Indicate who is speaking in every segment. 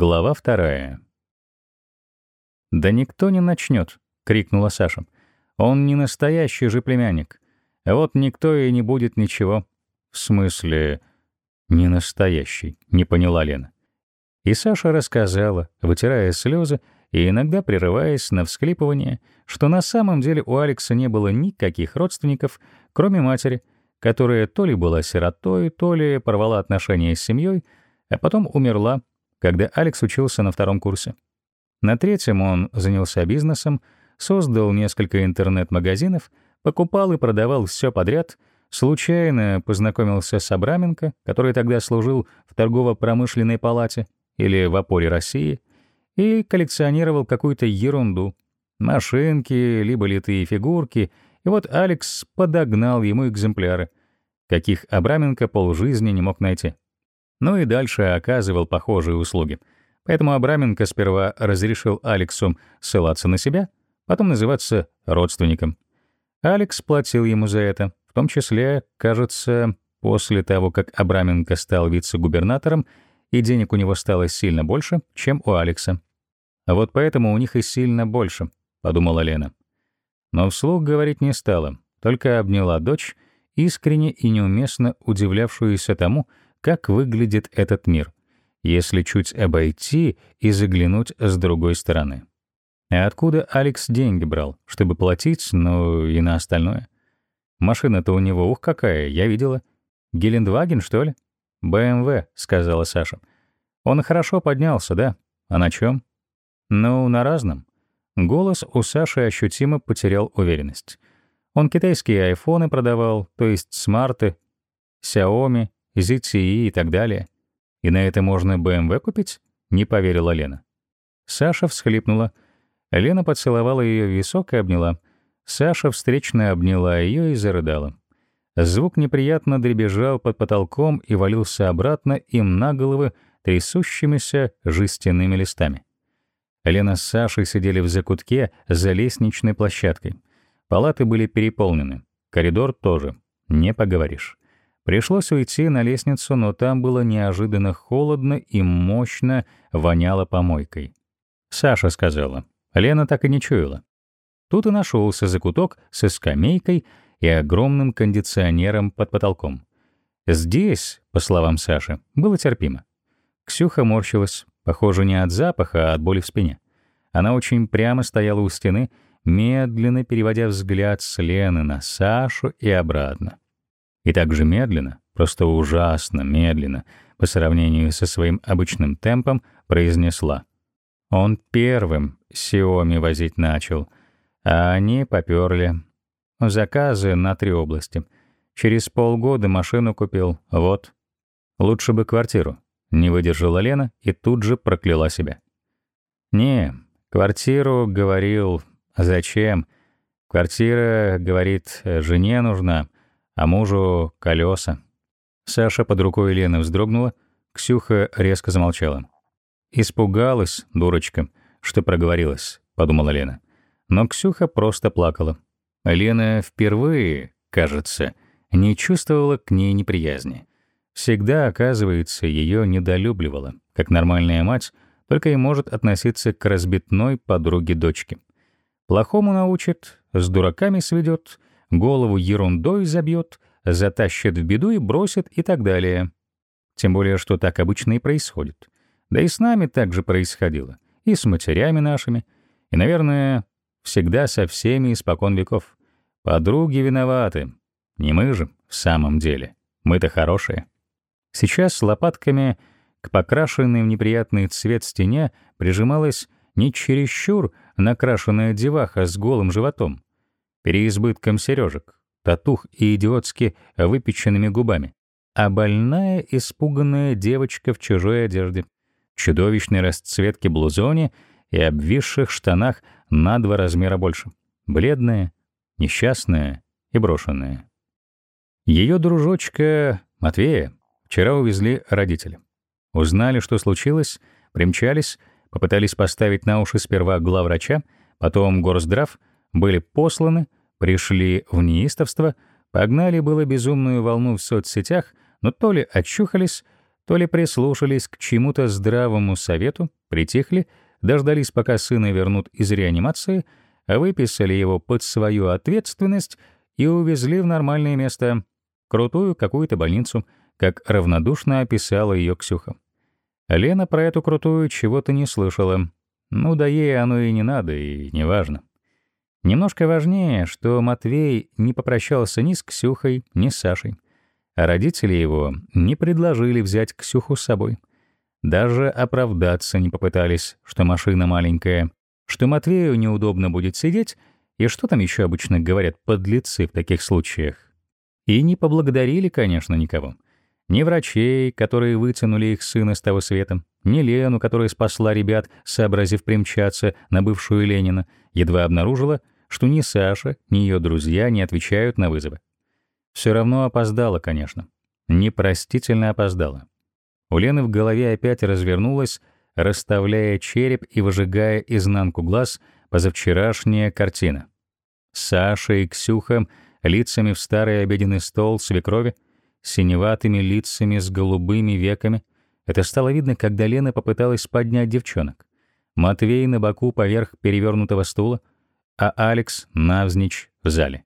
Speaker 1: Глава вторая. «Да никто не начнет», — крикнула Саша. «Он не настоящий же племянник. Вот никто и не будет ничего». «В смысле, не настоящий?» — не поняла Лена. И Саша рассказала, вытирая слезы и иногда прерываясь на всхлипывание, что на самом деле у Алекса не было никаких родственников, кроме матери, которая то ли была сиротой, то ли порвала отношения с семьей, а потом умерла, когда Алекс учился на втором курсе. На третьем он занялся бизнесом, создал несколько интернет-магазинов, покупал и продавал все подряд, случайно познакомился с Абраменко, который тогда служил в торгово-промышленной палате или в опоре России, и коллекционировал какую-то ерунду — машинки, либо литые фигурки, и вот Алекс подогнал ему экземпляры, каких Абраменко полжизни не мог найти ну и дальше оказывал похожие услуги. Поэтому Абраменко сперва разрешил Алексу ссылаться на себя, потом называться родственником. Алекс платил ему за это, в том числе, кажется, после того, как Абраменко стал вице-губернатором, и денег у него стало сильно больше, чем у Алекса. А вот поэтому у них и сильно больше, — подумала Лена. Но вслух говорить не стала, только обняла дочь, искренне и неуместно удивлявшуюся тому, как выглядит этот мир, если чуть обойти и заглянуть с другой стороны. А откуда Алекс деньги брал, чтобы платить, ну и на остальное? Машина-то у него, ух, какая, я видела. Гелендваген, что ли? БМВ, сказала Саша. Он хорошо поднялся, да? А на чем? Ну, на разном. Голос у Саши ощутимо потерял уверенность. Он китайские айфоны продавал, то есть смарты, Xiaomi ZTE и так далее. И на это можно BMW купить? Не поверила Лена. Саша всхлипнула. Лена поцеловала ее в висок и обняла. Саша встречно обняла ее и зарыдала. Звук неприятно дребезжал под потолком и валился обратно им на головы трясущимися жестяными листами. Лена с Сашей сидели в закутке за лестничной площадкой. Палаты были переполнены. Коридор тоже. Не поговоришь. Пришлось уйти на лестницу, но там было неожиданно холодно и мощно воняло помойкой. Саша сказала. Лена так и не чуяла. Тут и нашелся закуток со скамейкой и огромным кондиционером под потолком. Здесь, по словам Саши, было терпимо. Ксюха морщилась, похоже, не от запаха, а от боли в спине. Она очень прямо стояла у стены, медленно переводя взгляд с Лены на Сашу и обратно. И так же медленно, просто ужасно медленно, по сравнению со своим обычным темпом, произнесла. Он первым Сиоми возить начал, а они поперли. Заказы на три области. Через полгода машину купил, вот. Лучше бы квартиру. Не выдержала Лена и тут же прокляла себя. «Не, квартиру, — говорил, — зачем? Квартира, — говорит, — жене нужна, а мужу — колеса. Саша под рукой Лены вздрогнула, Ксюха резко замолчала. «Испугалась, дурочка, что проговорилась», — подумала Лена. Но Ксюха просто плакала. Лена впервые, кажется, не чувствовала к ней неприязни. Всегда, оказывается, ее недолюбливала, как нормальная мать, только и может относиться к разбитной подруге дочки. Плохому научит, с дураками сведет, голову ерундой забьет, затащит в беду и бросит и так далее. Тем более, что так обычно и происходит. Да и с нами так же происходило. И с матерями нашими. И, наверное, всегда со всеми испокон веков. Подруги виноваты. Не мы же, в самом деле. Мы-то хорошие. Сейчас с лопатками к покрашенной в неприятный цвет стене прижималась не чересчур накрашенная деваха с голым животом, переизбытком сережек, татух и идиотски выпеченными губами, а больная, испуганная девочка в чужой одежде, чудовищной расцветке блузоне и обвисших штанах на два размера больше, бледная, несчастная и брошенная. Ее дружочка Матвея вчера увезли родители. Узнали, что случилось, примчались, попытались поставить на уши сперва главврача, потом горздрав — были посланы, пришли в неистовство, погнали было безумную волну в соцсетях, но то ли очухались, то ли прислушались к чему-то здравому совету, притихли, дождались, пока сына вернут из реанимации, выписали его под свою ответственность и увезли в нормальное место, крутую какую-то больницу, как равнодушно описала ее Ксюха. Лена про эту крутую чего-то не слышала. Ну да ей оно и не надо, и не важно. Немножко важнее, что Матвей не попрощался ни с Ксюхой, ни с Сашей. А родители его не предложили взять Ксюху с собой. Даже оправдаться не попытались, что машина маленькая, что Матвею неудобно будет сидеть, и что там еще обычно говорят подлецы в таких случаях. И не поблагодарили, конечно, никого. Ни врачей, которые вытянули их сына с того света, ни Лену, которая спасла ребят, сообразив примчаться на бывшую Ленина, едва обнаружила, что ни Саша, ни ее друзья не отвечают на вызовы. Все равно опоздала, конечно. Непростительно опоздала. У Лены в голове опять развернулась, расставляя череп и выжигая изнанку глаз, позавчерашняя картина. Саша и Ксюха лицами в старый обеденный стол свекрови — синеватыми лицами с голубыми веками. Это стало видно, когда Лена попыталась поднять девчонок. Матвей на боку поверх перевернутого стула, а Алекс навзничь в зале.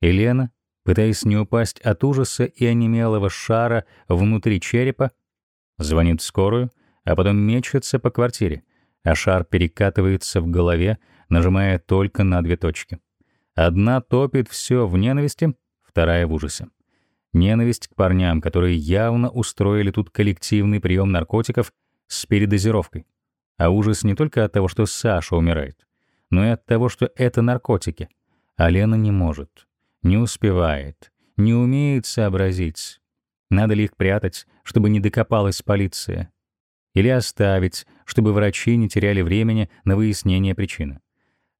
Speaker 1: И Лена, пытаясь не упасть от ужаса и онемелого шара внутри черепа, звонит в скорую, а потом мечется по квартире, а шар перекатывается в голове, нажимая только на две точки. Одна топит все в ненависти, вторая в ужасе. Ненависть к парням, которые явно устроили тут коллективный прием наркотиков с передозировкой. А ужас не только от того, что Саша умирает, но и от того, что это наркотики. А Лена не может, не успевает, не умеет сообразить. Надо ли их прятать, чтобы не докопалась полиция? Или оставить, чтобы врачи не теряли времени на выяснение причины?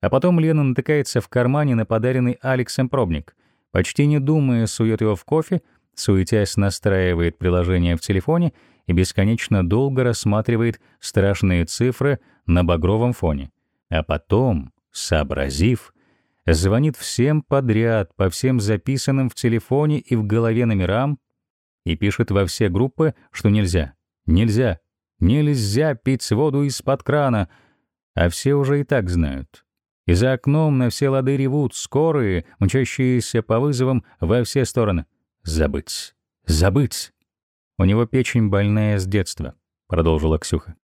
Speaker 1: А потом Лена натыкается в кармане на подаренный Алексом пробник — Почти не думая, сует его в кофе, суетясь настраивает приложение в телефоне и бесконечно долго рассматривает страшные цифры на багровом фоне. А потом, сообразив, звонит всем подряд, по всем записанным в телефоне и в голове номерам, и пишет во все группы, что нельзя, нельзя, нельзя пить воду из-под крана, а все уже и так знают. И за окном на все лады ревут скорые, мчащиеся по вызовам во все стороны. Забыть. Забыть. У него печень больная с детства, продолжила Ксюха.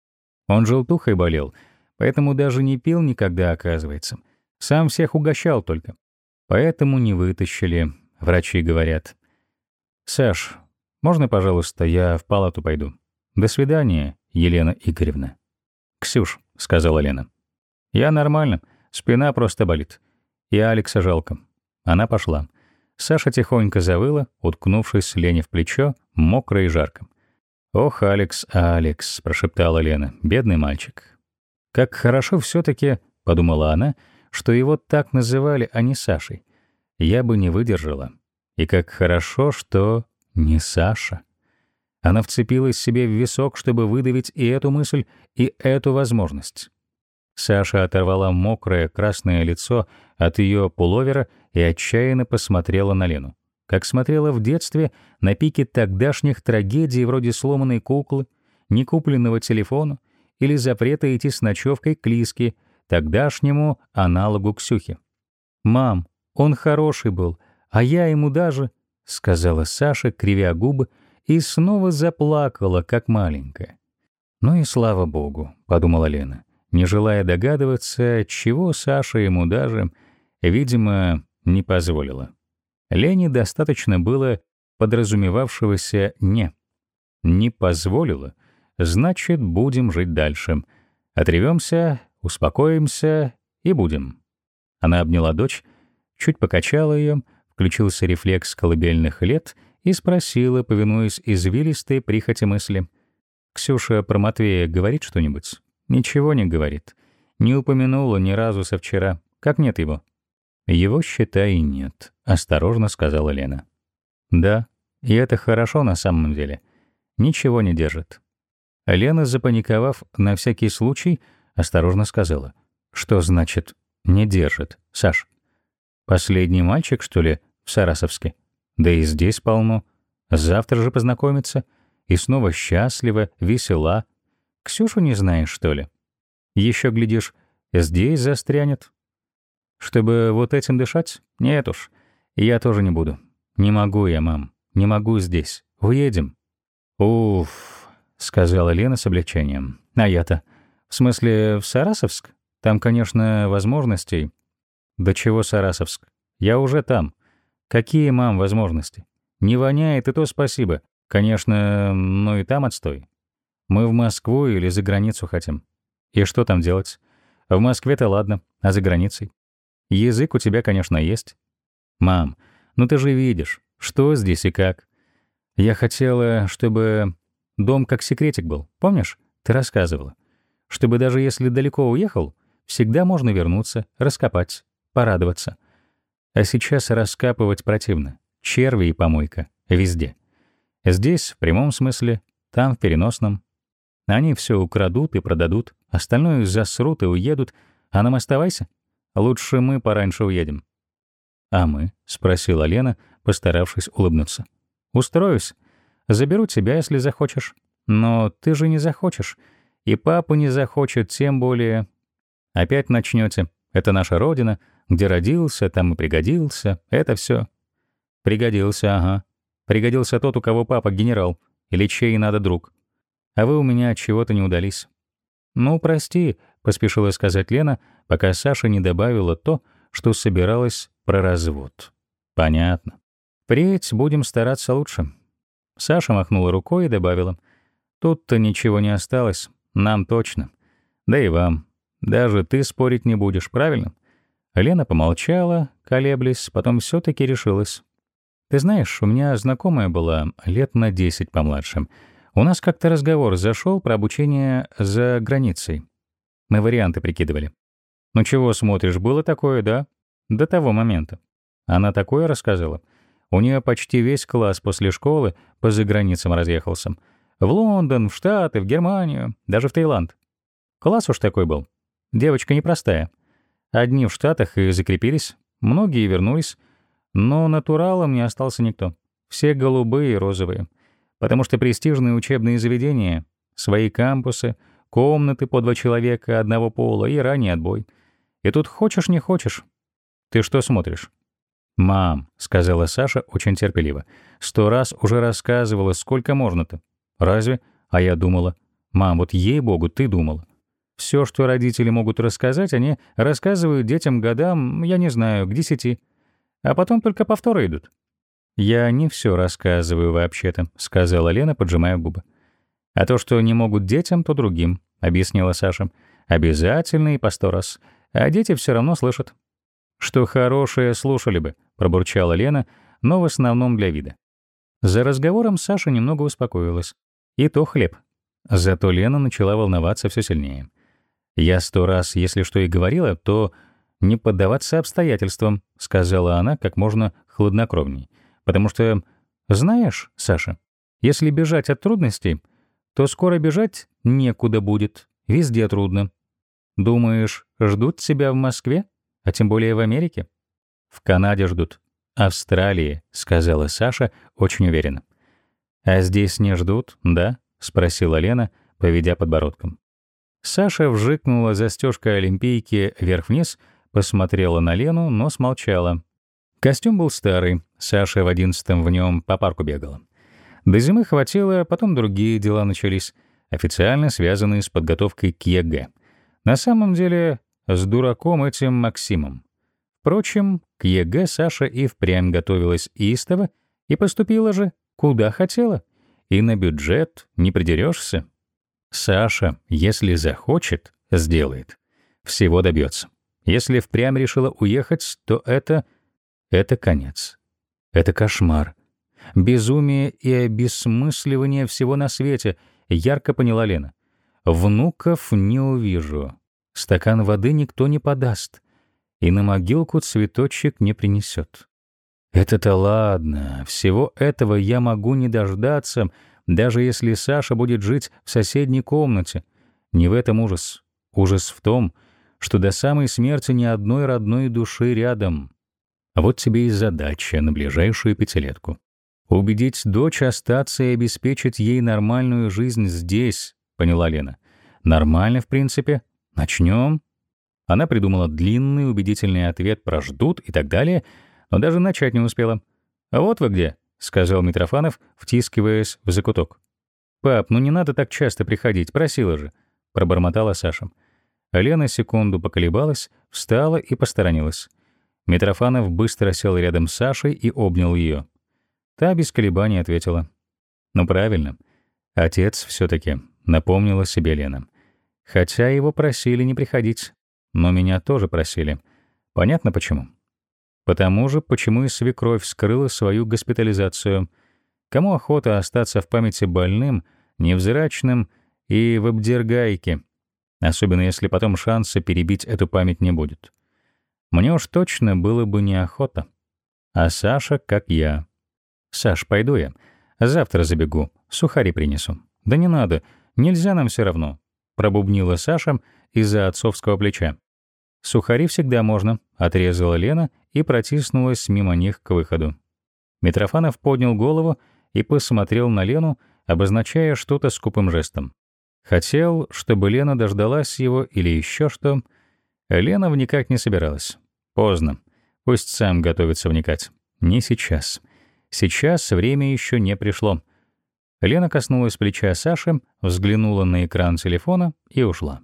Speaker 1: Он желтухой болел, поэтому даже не пил никогда, оказывается. Сам всех угощал только. Поэтому не вытащили, врачи говорят. Саш, можно, пожалуйста, я в палату пойду? До свидания, Елена Игоревна. Ксюш, сказала Лена. Я нормально. Спина просто болит. И Алекса жалко. Она пошла. Саша тихонько завыла, уткнувшись Лене в плечо, мокро и жарко. «Ох, Алекс, Алекс», — прошептала Лена, — «бедный мальчик». «Как хорошо все таки подумала она, — что его так называли, а не Сашей. Я бы не выдержала. И как хорошо, что не Саша. Она вцепилась себе в висок, чтобы выдавить и эту мысль, и эту возможность. Саша оторвала мокрое красное лицо от ее пуловера и отчаянно посмотрела на Лену. Как смотрела в детстве на пике тогдашних трагедий вроде сломанной куклы, некупленного телефона или запрета идти с ночевкой к Лиске, тогдашнему аналогу Ксюхи. «Мам, он хороший был, а я ему даже...» — сказала Саша, кривя губы, и снова заплакала, как маленькая. «Ну и слава богу», — подумала Лена не желая догадываться, чего Саша ему даже, видимо, не позволила. Лене достаточно было подразумевавшегося «не». Не позволила, значит, будем жить дальше. Отревемся, успокоимся и будем. Она обняла дочь, чуть покачала ее, включился рефлекс колыбельных лет и спросила, повинуясь извилистой прихоти мысли. «Ксюша про Матвея говорит что-нибудь?» Ничего не говорит. Не упомянула ни разу со вчера. Как нет его? Его, считай, нет, осторожно сказала Лена. Да, и это хорошо на самом деле. Ничего не держит. Лена, запаниковав на всякий случай, осторожно сказала. Что значит «не держит», Саш? Последний мальчик, что ли, в Сарасовске? Да и здесь полно. Завтра же познакомиться. и снова счастлива, весела. Ксюшу не знаешь, что ли? Еще, глядишь, здесь застрянет. Чтобы вот этим дышать? Нет уж, я тоже не буду. Не могу я, мам, не могу здесь. Уедем. Уф, сказала Лена с облегчением. А я-то? В смысле, в Сарасовск? Там, конечно, возможностей. Да чего Сарасовск? Я уже там. Какие, мам, возможности? Не воняет, и то спасибо. Конечно, но и там отстой. Мы в Москву или за границу хотим. И что там делать? В Москве-то ладно, а за границей? Язык у тебя, конечно, есть. Мам, ну ты же видишь, что здесь и как. Я хотела, чтобы дом как секретик был, помнишь? Ты рассказывала. Чтобы даже если далеко уехал, всегда можно вернуться, раскопать, порадоваться. А сейчас раскапывать противно. Черви и помойка. Везде. Здесь, в прямом смысле, там, в переносном. Они все украдут и продадут, остальное засрут и уедут, а нам оставайся. Лучше мы пораньше уедем». «А мы?» — спросила Лена, постаравшись улыбнуться. «Устроюсь. Заберу тебя, если захочешь. Но ты же не захочешь. И папа не захочет, тем более. Опять начнете. Это наша родина, где родился, там и пригодился. Это все. Пригодился, ага. Пригодился тот, у кого папа генерал, или чей надо друг. А вы у меня от чего-то не удались. Ну, прости, поспешила сказать Лена, пока Саша не добавила то, что собиралась про развод. Понятно. Впредь будем стараться лучше. Саша махнула рукой и добавила: Тут-то ничего не осталось, нам точно. Да и вам. Даже ты спорить не будешь, правильно? Лена помолчала, колеблясь, потом все таки решилась. Ты знаешь, у меня знакомая была лет на 10 помладше. У нас как-то разговор зашел про обучение за границей. Мы варианты прикидывали. Ну чего смотришь, было такое, да? До того момента. Она такое рассказала. У нее почти весь класс после школы по заграницам разъехался. В Лондон, в Штаты, в Германию, даже в Таиланд. Класс уж такой был. Девочка непростая. Одни в Штатах и закрепились, многие вернулись, но натуралом не остался никто. Все голубые и розовые. Потому что престижные учебные заведения, свои кампусы, комнаты по два человека одного пола и ранний отбой. И тут хочешь не хочешь. Ты что смотришь? «Мам», — сказала Саша очень терпеливо, — «сто раз уже рассказывала, сколько можно-то». «Разве?» А я думала. «Мам, вот ей-богу, ты думала». Все, что родители могут рассказать, они рассказывают детям годам, я не знаю, к десяти а потом только повторы идут. «Я не все рассказываю вообще-то», — сказала Лена, поджимая губы. «А то, что не могут детям, то другим», — объяснила Саша. «Обязательно и по сто раз. А дети все равно слышат». «Что хорошее слушали бы», — пробурчала Лена, но в основном для вида. За разговором Саша немного успокоилась. И то хлеб. Зато Лена начала волноваться все сильнее. Я сто раз, если что и говорила, то не поддаваться обстоятельствам», — сказала она как можно хладнокровней. «Потому что, знаешь, Саша, если бежать от трудностей, то скоро бежать некуда будет, везде трудно. Думаешь, ждут тебя в Москве, а тем более в Америке? В Канаде ждут. Австралии, сказала Саша очень уверенно. А здесь не ждут, да? спросила Лена, поведя подбородком. Саша вжикнула застежкой олимпийки вверх-вниз, Посмотрела на Лену, но смолчала. Костюм был старый, Саша в одиннадцатом в нем по парку бегала. До зимы хватило, потом другие дела начались, официально связанные с подготовкой к ЕГЭ. На самом деле, с дураком этим Максимом. Впрочем, к ЕГЭ Саша и впрямь готовилась истово и поступила же, куда хотела. И на бюджет не придерешься. Саша, если захочет, сделает. Всего добьется. Если впрямь решила уехать, то это... это конец. Это кошмар. Безумие и обесмысливание всего на свете, ярко поняла Лена. Внуков не увижу. Стакан воды никто не подаст. И на могилку цветочек не принесет. Это-то ладно. Всего этого я могу не дождаться, даже если Саша будет жить в соседней комнате. Не в этом ужас. Ужас в том, что до самой смерти ни одной родной души рядом. А вот тебе и задача на ближайшую пятилетку. Убедить дочь остаться и обеспечить ей нормальную жизнь здесь, поняла Лена. Нормально, в принципе. Начнем. Она придумала длинный убедительный ответ про ждут и так далее, но даже начать не успела. «А вот вы где», — сказал Митрофанов, втискиваясь в закуток. «Пап, ну не надо так часто приходить, просила же», — пробормотала Саша. Лена секунду поколебалась, встала и посторонилась. Митрофанов быстро сел рядом с Сашей и обнял ее. Та без колебаний ответила. «Ну правильно. Отец все таки напомнила себе Лена. Хотя его просили не приходить. Но меня тоже просили. Понятно почему? Потому же, почему и свекровь скрыла свою госпитализацию. Кому охота остаться в памяти больным, невзрачным и в обдергайке, особенно если потом шанса перебить эту память не будет. Мне уж точно было бы неохота. А Саша, как я. «Саш, пойду я. Завтра забегу. Сухари принесу». «Да не надо. Нельзя нам все равно», — пробубнила Саша из-за отцовского плеча. «Сухари всегда можно», — отрезала Лена и протиснулась мимо них к выходу. Митрофанов поднял голову и посмотрел на Лену, обозначая что-то скупым жестом. Хотел, чтобы Лена дождалась его или еще что. Лена вникать не собиралась. Поздно. Пусть сам готовится вникать. Не сейчас. Сейчас время еще не пришло. Лена коснулась плеча Саши, взглянула на экран телефона и ушла.